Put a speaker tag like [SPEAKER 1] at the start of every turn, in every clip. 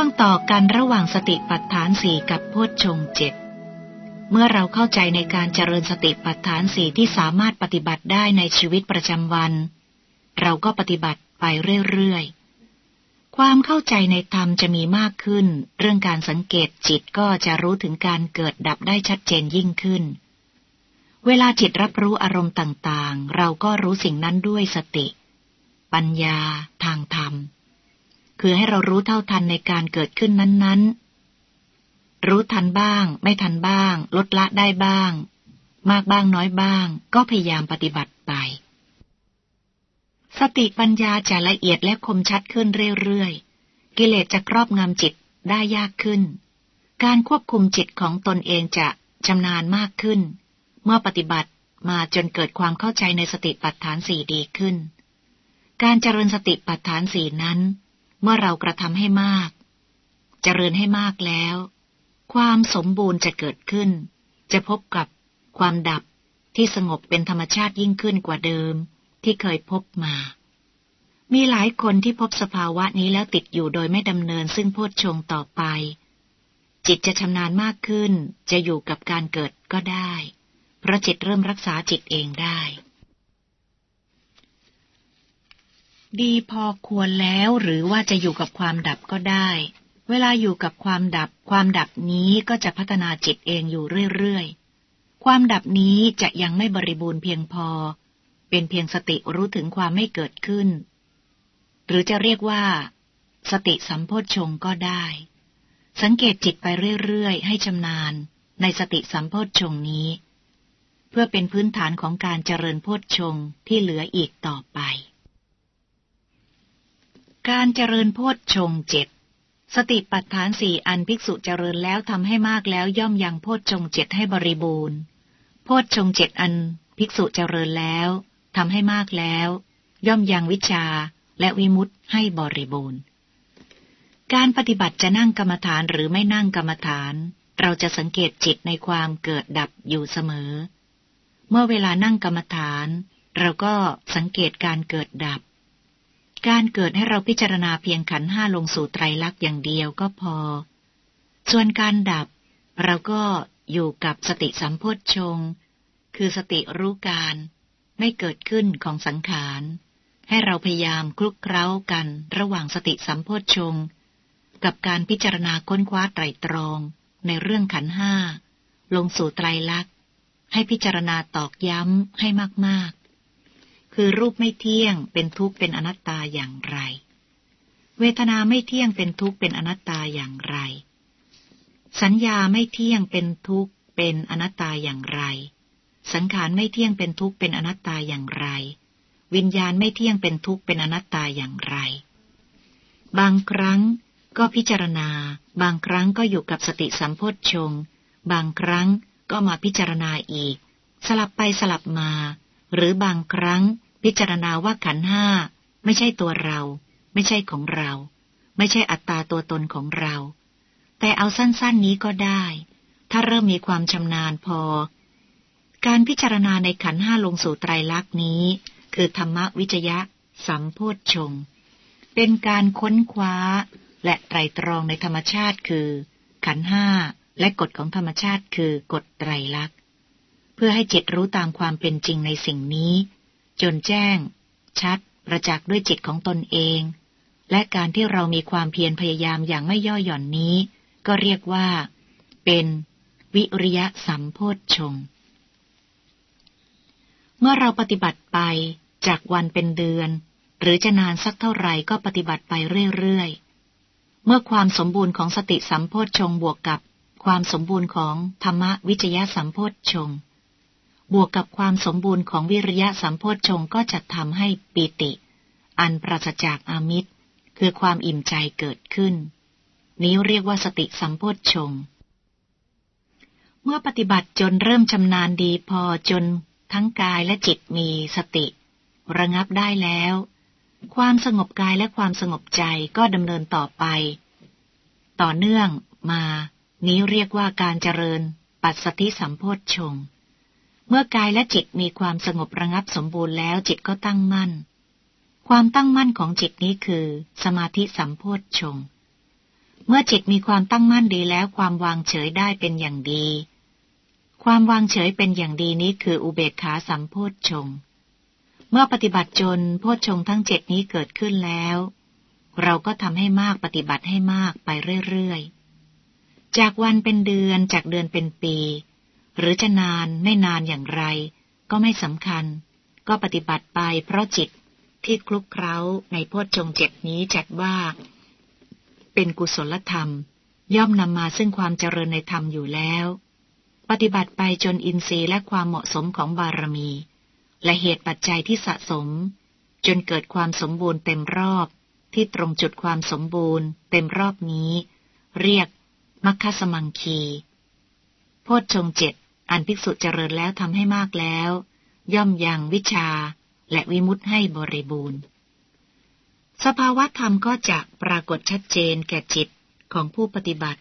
[SPEAKER 1] วงต่อกันระหว่างสติปัฏฐานสี่กับโพชฌงเจ็ดเมื่อเราเข้าใจในการเจริญสติปัฏฐานสี่ที่สามารถปฏิบัติได้ในชีวิตประจำวัน เราก็ปฏิบัติไปเรื่อยๆ ความเข้าใจในธรรมจะมีมากขึ้น เรื่องการสังเกตจิตก็จะรู้ถึงการเกิดดับได้ชัดเจนยิ่งขึ้น เวลาจิตรับรู้อารมณ์ต่างๆ เราก็รู้สิ่งนั้นด้วยสติ ปัญญา ทางธรรม คือให้เรารู้เท่าทันในการเกิดขึ้นนั้นๆ รู้ทันบ้าง ไม่ทันบ้าง ลดละได้บ้าง มากบ้างน้อยบ้าง ก็พยายามปฏิบัติไป สติปัญญาจะละเอียดและคมชัดขึ้นเรื่อยๆ กิเลสจะครอบงำจิตได้ยากขึ้น การควบคุมจิตของตนเองจะชำนาญมากขึ้น เมื่อปฏิบัติมาจนเกิดความเข้าใจในสติปัฏฐานสี่ดีขึ้น การเจริญสติปัฏฐานสี่นั้น เมื่อเรากระทำให้มาก เจริญให้มากแล้ว ความสมบูรณ์จะเกิดขึ้น จะพบกับความดับที่สงบเป็นธรรมชาติยิ่งขึ้นกว่าเดิมที่เคยพบมา มีหลายคนที่พบสภาวะนี้แล้วติดอยู่โดยไม่ดำเนินซึ่งโพชฌงต่อไป จิตจะชำนาญมากขึ้น จะอยู่กับการเกิดก็ได้ เพราะจิตเริ่มรักษาจิตเองได้ ดีพอควรแล้วหรือว่าจะอยู่กับความดับก็ได้ เวลาอยู่กับความดับ ความดับนี้ก็จะพัฒนาจิตเองอยู่เรื่อยๆ ความดับนี้จะยังไม่บริบูรณ์เพียงพอ เป็นเพียงสติรู้ถึงความไม่เกิดขึ้น หรือจะเรียกว่า สติสัมโพชฌงก็ได้ สังเกตจิตไปเรื่อยๆ ให้ชำนาญในสติสัมโพชฌงนี้ เพื่อเป็นพื้นฐานของการเจริญโพชฌงที่เหลืออีกต่อไป การเจริญโพชฌงเจ็ดสติปัฏฐานสี่อันภิกษุเจริญแล้วทำให้มากแล้วย่อมยังโพชฌงเจ็ดให้บริบูรณ์ โพชฌงเจ็ดอันภิกษุเจริญแล้วทำให้มากแล้ว ย่อมยังวิชาและวิมุตให้บริบูรณ์ การปฏิบัติจะนั่งกรรมฐานหรือไม่นั่งกรรมฐาน เราจะสังเกตจิตในความเกิดดับอยู่เสมอ เมื่อเวลานั่งกรรมฐาน เราก็สังเกตการเกิดดับ การเกิดให้เราพิจารณาเพียงขันห้าลงสู่ไตรลักษณ์อย่างเดียวก็พอ ส่วนการดับ เราก็อยู่กับสติสัมโพชฌงคือสติรู้การไม่เกิดขึ้นของสังขาร ให้เราพยายามคลุกเคล้ากันระหว่างสติสัมโพชฌงกับการพิจารณาค้นคว้าไตรตรองในเรื่องขันห้าลงสู่ไตรลักษณ์ให้พิจารณาตอกย้ำให้มาก คือรูปไม่เที่ยง เป็นทุกข์เป็นอนัตตาอย่างไร เวทนาไม่เที่ยงเป็นทุกข์เป็นอนัตตาอย่างไร สัญญาไม่เที่ยงเป็นทุกข์เป็นอนัตตาอย่างไร สังขารไม่เที่ยงเป็นทุกข์เป็นอนัตตาอย่างไร วิญญาณไม่เที่ยงเป็นทุกข์เป็นอนัตตาอย่างไร บางครั้งก็พิจารณา บางครั้งก็อยู่กับสติสัมโพชฌงบางครั้งก็มาพิจารณาอีก สลับไปสลับมา หรือบางครั้งพิจารณาว่าขันห้าไม่ใช่ตัวเรา ไม่ใช่ของเรา ไม่ใช่อัตตาตัวตนของเรา แต่เอาสั้นๆนี้ก็ได้ ถ้าเริ่มมีความชำนาญพอ การพิจารณาในขันห้าลงสู่ไตรลักษณ์นี้ คือธรรมวิจยะ สัมโพธชง เป็นการค้นคว้า และไตรตรองในธรรมชาติคือ ขันห้าและกฎของธรรมชาติคือกฎไตรลักษณ์ พื่อให้จิตรู้ตามความเป็นจริงในสิ่งนี้ จนแจ้ง ชัด ประจักษ์ด้วยจิตของตนเอง และการที่เรามีความเพียรพยายามอย่างไม่ย่อหย่อนนี้ ก็เรียกว่า เป็นวิริยะสัมโพธชง เมื่อเราปฏิบัติไปจากวันเป็นเดือน หรือจะนานสักเท่าไหร่ก็ปฏิบัติไปเรื่อยๆ เมื่อความสมบูรณ์ของสติสัมโพธชงบวกกับความสมบูรณ์ของธรรมวิจยะสัมโพธชง บวกกับความสมบูรณ์ของวิริยะสัมโพชฌงก็จะทำให้ปิติ อันปราศจากอามิตร คือความอิ่มใจเกิดขึ้น นี้เรียกว่าสติสัมโพชฌงเมื่อปฏิบัติจนเริ่มชำนาญดีพอจนทั้งกายและจิตมีสติ ระงับได้แล้ว ความสงบกายและความสงบใจก็ดำเนินต่อไป ต่อเนื่องมา นี้เรียกว่าการเจริญ ปัสสติสัมโพชฌงค์ เมื่อกายและจิตมีความสงบระงับสมบูรณ์แล้วจิตก็ตั้งมั่น ความตั้งมั่นของจิตนี้คือ สมาธิสัมโพธชงเมื่อจิตมีความตั้งมั่นดีแล้วความวางเฉยได้เป็นอย่างดี ความวางเฉยเป็นอย่างดีนี้คืออุเบกขาสัมโพธชงเมื่อปฏิบัติจนโพธชงทั้งเจ็ดนี้เกิดขึ้นแล้ว เราก็ทำให้มากปฏิบัติให้มากไปเรื่อยๆ จากวันเป็นเดือนจากเดือนเป็นปี หรือจะนานไม่นานอย่างไร ก็ไม่สำคัญ ก็ปฏิบัติไปเพราะจิตที่คลุกเคล้าในโพชฌงเจ็ดนี้จัดว่า เป็นกุศลธรรม ย่อมนำมาซึ่งความเจริญในธรรมอยู่แล้ว ปฏิบัติไปจนอินทรีย์และความเหมาะสมของบารมี และเหตุปัจจัยที่สะสม จนเกิดความสมบูรณ์เต็มรอบที่ตรงจุดความสมบูรณ์ เต็มรอบนี้ เรียกมัคคสมังคีโพชฌงเจ็ด อันภิกษุเจริญแล้วทำให้มากแล้ว ย่อมยังวิชาและวิมุตให้บริบูรณ์ สภาวะธรรมก็จะปรากฏชัดเจนแก่จิตของผู้ปฏิบัติ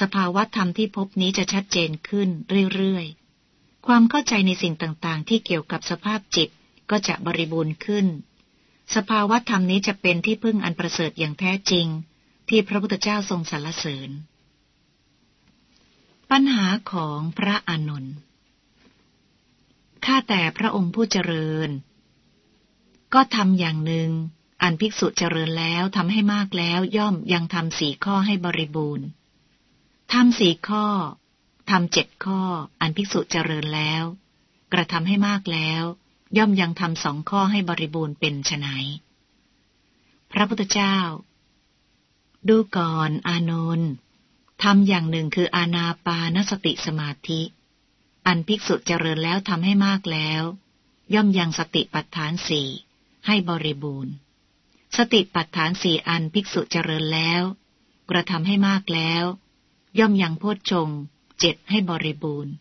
[SPEAKER 1] สภาวะธรรมที่พบนี้จะชัดเจนขึ้นเรื่อยๆ ความเข้าใจในสิ่งต่างๆ ที่เกี่ยวกับสภาพจิตก็จะบริบูรณ์ขึ้น สภาวะธรรมนี้จะเป็นที่พึ่งอันประเสริฐอย่างแท้จริง ที่พระพุทธเจ้าทรงสรรเสริญ ปัญหาของพระอานนท์ ข้าแต่พระองค์ผู้เจริญ ก็ทำอย่างหนึ่ง อันภิกษุเจริญแล้วทำให้มากแล้วย่อมยังทำสี่ข้อให้บริบูรณ์ ทำสี่ข้อ ทำเจ็ดข้อ อันภิกษุเจริญแล้ว กระทำให้มากแล้ว ย่อมยังทำสองข้อให้บริบูรณ์เป็นไฉนพระพุทธเจ้า ดูก่อนอานนท์ ทำอย่างหนึ่งคืออาณาปานสติสมาธิ อันภิกษุเจริญแล้วทำให้มากแล้ว ย่อมยังสติปัฏฐานสี่ให้บริบูรณ์ สติปัฏฐานสี่อันภิกษุเจริญแล้ว กระทำให้มากแล้ว ย่อมยังโพชฌงเจ็ดให้บริบูรณ์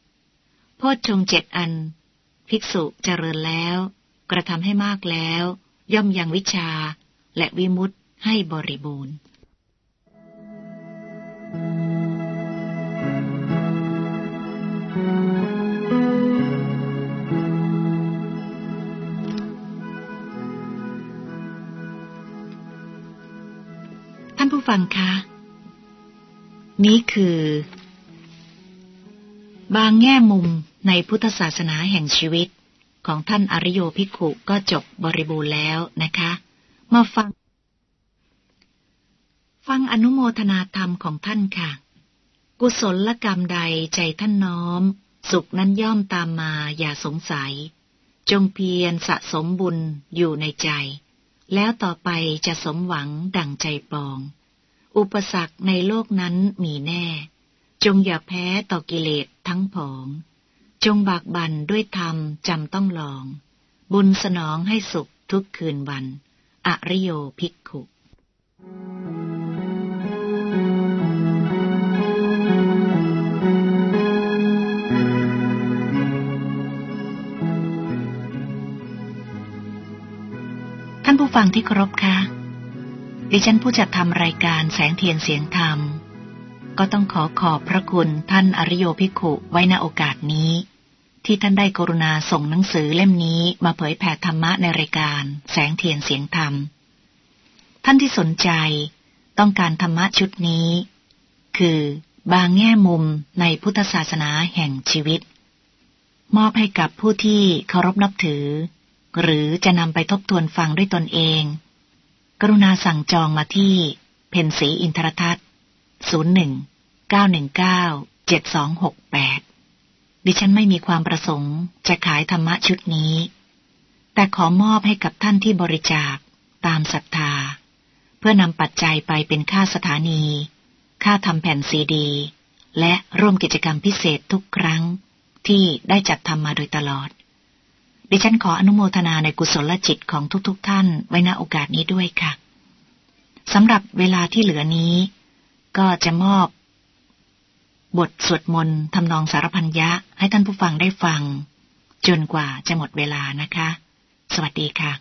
[SPEAKER 1] โพชฌงเจ็ดอัน ภิกษุเจริญแล้ว กระทำให้มากแล้ว ย่อมยังวิชาและวิมุตให้บริบูรณ์ ฟังคะ นี้คือ บางแง่มุมในพุทธศาสนาแห่งชีวิต ของท่านอริโยภิกขุก็จบบริบูรณ์แล้วนะคะ มาฟัง ฟังอนุโมทนาธรรมของท่านค่ะ กุศลกรรมใดใจท่านน้อม สุขนั้นย่อมตามมาอย่าสงสัย จงเพียรสะสมบุญอยู่ในใจแล้วต่อไปจะสมหวังดั่งใจปอง อุปสรรคในโลกนั้นมีแน่ จงอย่าแพ้ต่อกิเลสทั้งผอง จงบากบันด้วยธรรมจำต้องลอง บุญสนองให้สุขทุกคืนวัน อริโยภิกขุท่านผู้ฟังที่เคารพค่ะ ดิฉันผู้จัดทำรายการแสงเทียนเสียงธรรม ก็ต้องขอขอบพระคุณท่านอริโยภิกขุไว้ณโอกาสนี้ ที่ท่านได้กรุณาส่งหนังสือเล่มนี้มาเผยแผ่ธรรมะในรายการแสงเทียนเสียงธรรม ท่านที่สนใจต้องการธรรมะชุดนี้ คือบางแง่มุมในพุทธศาสนาแห่งชีวิต มอบให้กับผู้ที่เคารพนับถือ หรือจะนำไปทบทวนฟังด้วยตนเอง กรุณาสั่งจองมาที่ เพนสีอินทรทัศน์ 01 919 7268 ดิฉันไม่มีความประสงค์จะขายธรรมะชุดนี้ แต่ขอมอบให้กับท่านที่บริจาคตามศรัทธา เพื่อนำปัจจัยไปเป็นค่าสถานี ค่าทำแผ่นซีดี และร่วมกิจกรรมพิเศษทุกครั้งที่ได้จัดทำมาโดยตลอด ดิฉันขออนุโมทนาในกุศลจิตของทุกๆทท่านไว้ณโอกาสนี้ด้วยค่ะสำหรับเวลาที่เหลือนี้ ก็จะมอบ บทสวดมนต์ทำนองสารพันยะให้ท่านผู้ฟังได้ฟัง จนกว่าจะหมดเวลานะคะ สวัสดีค่ะ